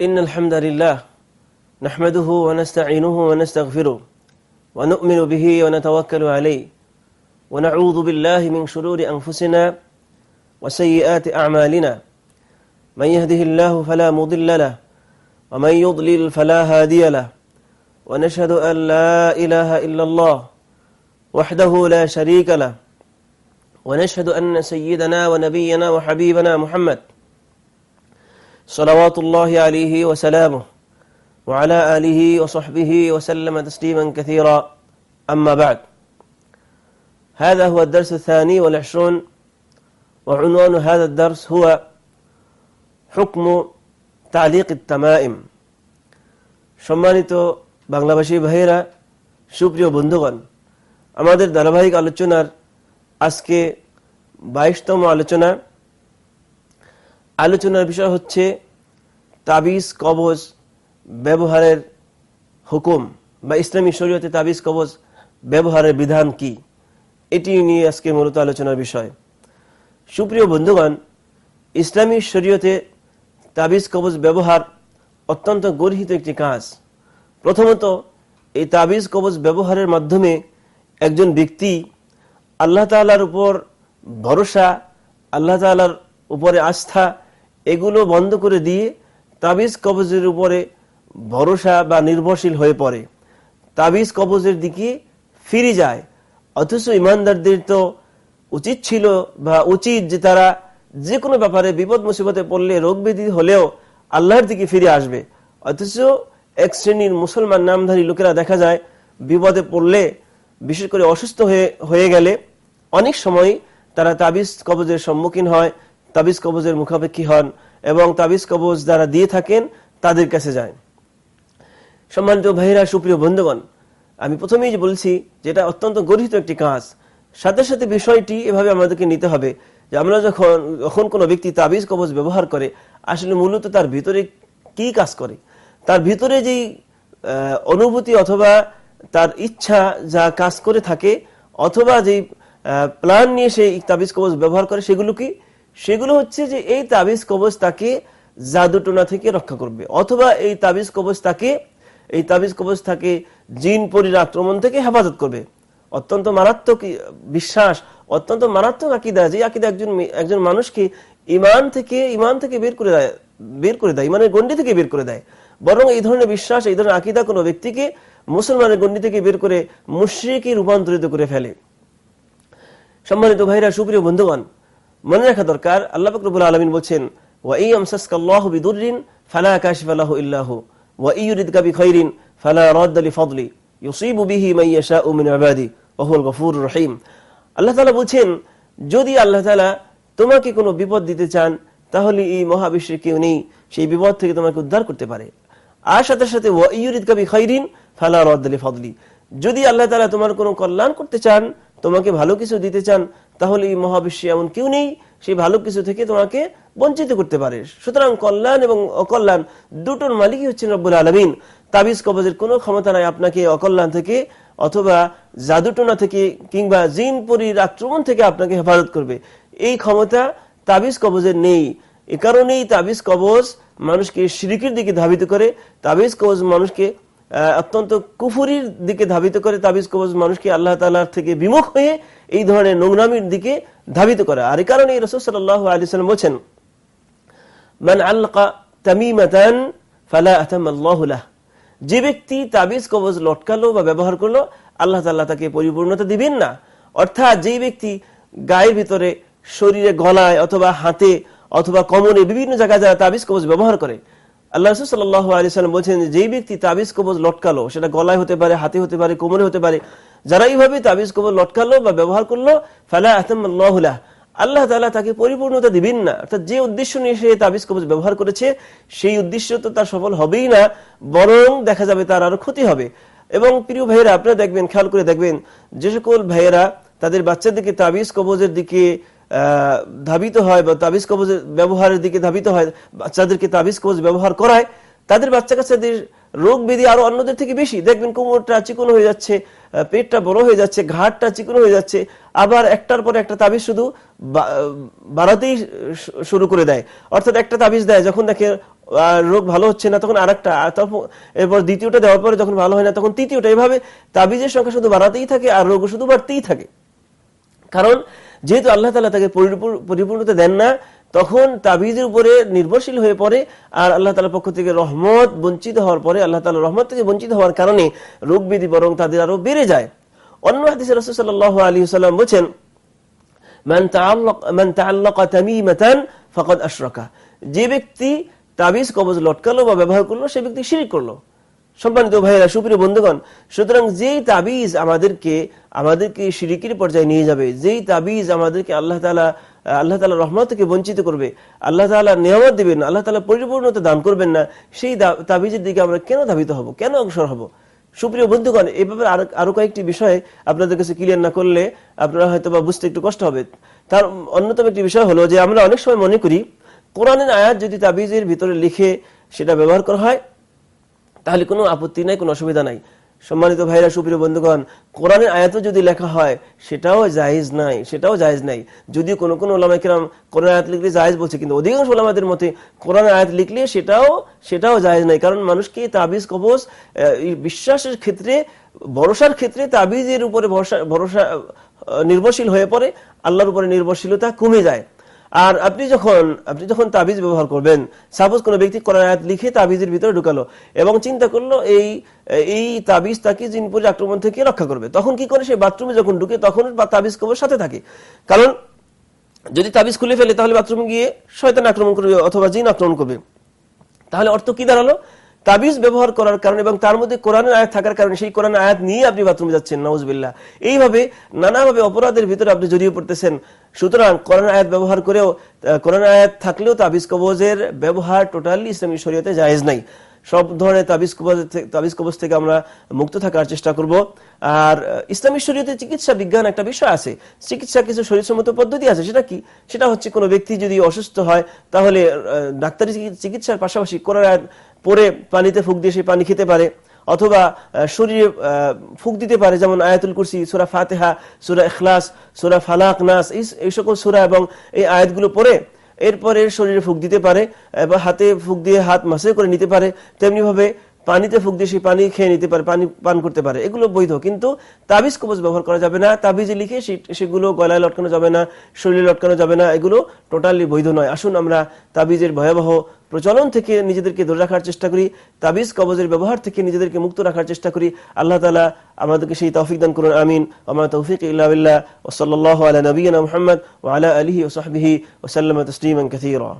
إن الحمد لله نحمده ونستعينه ونستغفره ونؤمن به ونتوكل عليه ونعوذ بالله من شرور أنفسنا وسيئات أعمالنا. من يهده الله فلا مضل له ومن يضلل فلا هادي له. ونشهد أن لا إله إلا الله وحده لا شريك له. ونشهد أن سيدنا ونبينا وحبيبنا محمد صلوات الله عليه وسلامه وعلى آله وصحبه وسلم تسليما كثيرا أما بعد هذا هو الدرس الثاني والعشرون وعنوان هذا الدرس هو حكم تعليق التمائم সম্মানিত বাংলাভাষী ভাইয়েরা সুপ্রিয় বন্ধুগণ আমাদের ধারাবাহিক আলোচনার আজকে বাইশতম আলোচনা আলোচনার বিষয় হচ্ছে তাবিজ, কবজ, ব্যবহারের হুকুম বা ইসলামী শরীয়তে তাবিজ, কবজ, ব্যবহারের বিধান কি? এটি নিয়ে আজকে মূলত আলোচনার বিষয়। সুপ্রিয় বন্ধুগণ, ইসলামী শরীয়তে তাবিজ, কবজ, ব্যবহার অত্যন্ত গর্হিত একটি কাজ। প্রথমত, এই তাবিজ, কবজ, ব্যবহারের মাধ্যমে একজন ব্যক্তি আল্লাহ তালার উপর ভরসা, আল্লাহ তালার উপরে আস্থা এগুলো বন্ধ করে দিয়ে তাবিজ কবজের উপরে ভরসা বা নির্ভরশীল হয়ে পড়ে। তাবিজ কবজের দিকে ফিরে যায়। অথচ ইমানদারদের তো উচিত ছিল বা উচিত যে তারা যে কোনো ব্যাপারে বিপদ মুসিবতে পড়লে রোগ ব্যাধি হলেও আল্লাহর দিকে ফিরে আসবে। অথচ এক শ্রেণির মুসলমান নামধারী লোকেরা দেখা যায়, বিপদে পড়লে, বিশেষ করে অসুস্থ হয়ে হয়ে গেলে অনেক সময় তারা তাবিজ কবজের সম্মুখীন হয়। তাবিজ কবজের মুখাপেক্ষী হন এবং তাবিজ কবজ যারা দিয়ে থাকেন, তাদের কাছে যায় সম্মানিত ভাইরা সুপ্রিয় বন্ধুগণ, আমি প্রথমেই বলছি যেটা অত্যন্ত গরিত একটি কাজ, সাথে সাথে বিষয়টি এভাবে আমাদেরকে নিতে হবে যে আমরা যখন যখন কোনো ব্যক্তি তাবিজ কবজ ব্যবহার করে, আসলে মূলত তার ভিতরে কি কাজ করে? তার ভিতরে যেই অনুভূতি অথবা তার ইচ্ছা যা কাজ করে থাকে, অথবা যেই প্ল্যান নিয়ে সেই তাবিজ কবজ ব্যবহার করে, সেগুলো কি? সেগুলো হচ্ছে যে এই তাবিজ কবজ তাকে জাদুটোনা থেকে রক্ষা করবে। অথবা এই তাবিজ কবজ তাকে, এই তাবিজ কবজ তাকে জিন পরির আক্রমণ থেকে হেফাজত করবে। অত্যন্ত মারাত্মক বিশ্বাস, অত্যন্ত মারাত্মক আকিদা যে আকিদা একজন একজন মানুষকে ইমান থেকে ইমান থেকে বের করে দেয়, বের করে দেয়, ইমানের গন্ডি থেকে বের করে দেয়। বরং এই ধরনের বিশ্বাস, এই ধরনের আকিদা কোনো ব্যক্তিকে মুসলমানের গন্ডি থেকে বের করে মুশ্রিকে রূপান্তরিত করে ফেলে। সম্মানিত ভাইরা, সুপ্রিয় বন্ধুগণ মনে রাখা দরকার, আল্লাহ ফকরবুল আলমিন বলছেন যদি আল্লাহ তোমাকে কোনো বিপদ দিতে চান, তাহলে এই মহাবিশ্বে কেউ নেই, সেই বিপদ থেকে তোমাকে উদ্ধার করতে পারে। আর সাথে সাথে ওয়াইয়ুরিদকা বিখাইরিন ফালা রাদ্দ লিফাদলি, যদি আল্লাহ তাআলা তোমার কোনো কল্যাণ করতে চান, তোমাকে ভালো কিছু দিতে চান তাহলে এই মহাবিশ্বে এমন কেউ নেই সেই ভালো কিছু থেকে তোমাকে বঞ্চিত করতে পারে। সুতরাং কল্যাণ এবং অকল্যাণ দুটোর মালিকই হচ্ছেন রব্বুল আলমিন। তাবিজ কবজের কোনো ক্ষমতা নাই আপনাকে অকল্যাণ থেকে অথবা জাদুটনা থেকে কিংবা জিন পরির আক্রমণ থেকে আপনাকে হেফাজত করবে। এই ক্ষমতা তাবিজ কবজের নেই। এ কারণেই তাবিজ কবজ মানুষকে সিরিকির দিকে ধাবিত করে। তাবিজ কবজ মানুষকে অত্যন্ত কুফুরির দিকে ধাবিত করে তাবিজ কবজ মানুষকে আল্লাহ তালার থেকে বিমুখ হয়ে এই ধরনের নোংরামির দিকে ধাবিত করে। আর এই কারণে রসুল সাল্লাহ বলছেন তামিমাতান ফালা আতামাল্লাহুল্লাহ যে ব্যক্তি তাবিজ কবজ লটকালো বা ব্যবহার করল, আল্লাহ তাল্লাহ তাকে পরিপূর্ণতা দিবেন না। অর্থাৎ যেই ব্যক্তি গায়ের ভিতরে শরীরে গলায় অথবা হাতে অথবা কমনে বিভিন্ন জায়গায় যারা তাবিজ কবজ ব্যবহার করে আল্লাহ সাল্লাহ বলছেন, যেই ব্যক্তি তাবিজ কবজ লটকালো, সেটা গলায় হতে পারে, হাতে হতে পারে, কোমরে হতে পারে, যারা এইভাবে তাবিজ কবজ লটকালো বা ব্যবহার করল, ফালা আল্লাহ তালা তাকে পরিপূর্ণতা দিবেন না। অর্থাৎ যে উদ্দেশ্য নিয়ে সে তাবিজ কবজ ব্যবহার করেছে, সেই উদ্দেশ্য তো তার সফল হবেই না, বরং দেখা যাবে তার আরও ক্ষতি হবে। এবং প্রিয় ভাইয়েরা, আপনারা দেখবেন, খেয়াল করে দেখবেন, যে সকল ভাইয়েরা তাদের বাচ্চাদেরকে তাবিজ কবজের দিকে ধাবিত হয় বা তাবিজ কবজের ব্যবহারের দিকে ধাবিত হয়, বাচ্চাদেরকে তাবিজ কবজ ব্যবহার করায়, তাদের বাচ্চা কাচ্চাদের রোগ ব্যাধি আরও অন্যদের থেকে বেশি। দেখবেন কোমরটা চিকন হয়ে যাচ্ছে পেটটা বড় হয়ে যাচ্ছে ঘাটটা চিকন হয়ে যাচ্ছে, আবার একটার পর একটা তাবিজ শুধু বাড়াতেই শুরু করে দেয়। অর্থাৎ একটা তাবিজ দেয়, যখন দেখে রোগ ভালো হচ্ছে না, তখন আর তারপর এরপর দ্বিতীয়টা দেওয়ার পরে যখন ভালো হয় না, তখন তৃতীয়টা। এভাবে তাবিজের সংখ্যা শুধু বাড়াতেই থাকে, আর রোগ শুধু বাড়তেই থাকে। কারণ যেহেতু আল্লাহ তালা তাকে পরিপূর- পরিপূর্ণতা দেন না, তখন তাবিজের উপরে নির্ভরশীল হয়ে পড়ে আর আল্লাহ তালার পক্ষ থেকে রহমত বঞ্চিত হওয়ার পরে আল্লাহ তালা রহমত থেকে বঞ্চিত হওয়ার কারণে রোগ ব্যাধি বরং তাদের আরও বেড়ে যায়। অন্য হাদিসে রসুল সাল্লাহ আলী সাল্লাম বলছেন যে ব্যক্তি তাবিজ কবজ লটকালো বা ব্যবহার করল, সে ব্যক্তি শিরিক করল। সম্মানিত ভাইয়েরা, সুপ্রিয় বন্ধুগণ, সুতরাং যেই তাবিজ আমাদেরকে আমাদেরকে শিরিকের পর্যায়ে নিয়ে যাবে, যেই তাবিজ আমাদেরকে আল্লাহ তাআলা আল্লাহ তাআলা রহমত থেকে বঞ্চিত করবে, আল্লাহ তাআলা নিয়ামত দিবেন না, আল্লাহ তালা পরিপূর্ণতা দান করবেন না, সেই তাবিজের দিকে আমরা কেন ধাবিত হব, কেন অগ্রসর হব? সুপ্রিয় বন্ধুগণ এই ব্যাপারে আরও কয়েকটি বিষয় আপনাদের কাছে ক্লিয়ার না করলে আপনারা হয়তো বা বুঝতে একটু কষ্ট হবে। তার অন্যতম একটি বিষয় হলো যে, আমরা অনেক সময় মনে করি, কোরআনের আয়াত যদি তাবিজের ভিতরে লিখে সেটা ব্যবহার করা হয় তাহলে কোনো আপত্তি নাই, কোনো অসুবিধা নাই। সম্মানিত ভাইরা, সুপ্রিয় বন্ধুগণ, কোরআনের আয়াতও যদি লেখা হয়, সেটাও জায়েজ নাই, সেটাও জায়েজ নাই। যদি কোনো কোনো ওলামাইকেরাম কোরআন আয়াত লিখলে জায়েজ বলছে, কিন্তু অধিকাংশ ওলামাদের মতে কোরআন আয়াত লিখলে সেটাও সেটাও জায়েজ নাই। কারণ মানুষকে তাবিজ, কবজ বিশ্বাসের ক্ষেত্রে, ভরসার ক্ষেত্রে তাবিজের উপরে ভরসা ভরসা নির্ভরশীল হয়ে পড়ে, আল্লাহর উপরে নির্ভরশীলতা কমে যায়। আর আপনি যখন আপনি যখন তাবিজ ব্যবহার করবেন সাপোজ কোনো ব্যক্তি কোরআন আয়াত লিখে তাবিজের ভিতরে ঢুকালো এবং চিন্তা করল এই এই তাবিজ তাকে জিনপুরের আক্রমণ থেকে রক্ষা করবে। তখন কি করে? সে বাথরুমে যখন ঢুকে তখন তাবিজ কবর সাথে থাকে। কারণ যদি তাবিজ খুলে ফেলে তাহলে বাথরুমে গিয়ে শয়তান আক্রমণ করবে অথবা জিন আক্রমণ করবে। তাহলে অর্থ কি দাঁড়াল? তাবিজ ব্যবহার করার কারণে এবং তার মধ্যে কোরআনের আয়াত থাকার কারণে সেই কোরআন আয়াত নিয়ে আপনি বাথরুমে যাচ্ছেন নওয়াজবিল্লা এইভাবে নানাভাবে অপরাধের ভিতরে আপনি জড়িয়ে পড়তেছেন। সুতরাং কোরআন আয়াত ব্যবহার করেও কোরআন আয়াত থাকলেও তাবিজ কবজের ব্যবহার টোটালি ইসলামী শরীয়তে জায়েজ নাই। সব ধরনের তাবিজ কবজ থেকে- আমরা মুক্ত থাকার চেষ্টা করব। আর ইসলামী শরীয়তে চিকিৎসা বিজ্ঞান একটা বিষয় আছে। চিকিৎসা কিছু শরীরসম্মত পদ্ধতি আছে, সেটা কি? সেটা হচ্ছে কোনো ব্যক্তি যদি অসুস্থ হয়, তাহলে ডাক্তারি চিকিৎসার পাশাপাশি কোরআন পরে পানিতে ফুক দিয়ে সেই পানি খেতে পারে। অথবা শরীরে ফুক দিতে পারে, যেমন আয়াতুল কুরসি, সুরা ফাতেহা, সুরা এখলাস সুরা ফালাক, নাস এই- সকল সুরা এবং এই আয়াতগুলো পড়ে এরপরে শরীরে ফুক দিতে পারে এবং হাতে ফুক দিয়ে হাত মাসে করে নিতে পারে তেমনি ভাবে পানিতে ফুক দিয়ে সেই পানি খেয়ে নিতে পারে, পানি পান করতে পারে। এগুলো বৈধ। কিন্তু তাবিজ কবজ ব্যবহার করা যাবে না। তাবিজে লিখে সেগুলো গলায় লটকানো যাবে না, শরীরে লটকানো যাবে না। এগুলো টোটালি বৈধ নয়। আসুন আমরা তাবিজের ভয়াবহ প্রচলন থেকে নিজেদেরকে ধরে রাখার চেষ্টা করি, তাবিজ কবজের ব্যবহার থেকে নিজেদেরকে মুক্ত রাখার চেষ্টা করি। আল্লাহ তালা আমাদেরকে সেই তৌফিক দান করুন, আমিন। আমার তৌফিক ইল্লা বিল্লাহ। ওসল্লাহ আলা নবীনা মুহাম্মদ ওয়ালা আলিহি ওসহবিহি ওসাল্লাম তসলিমান কাসীরা।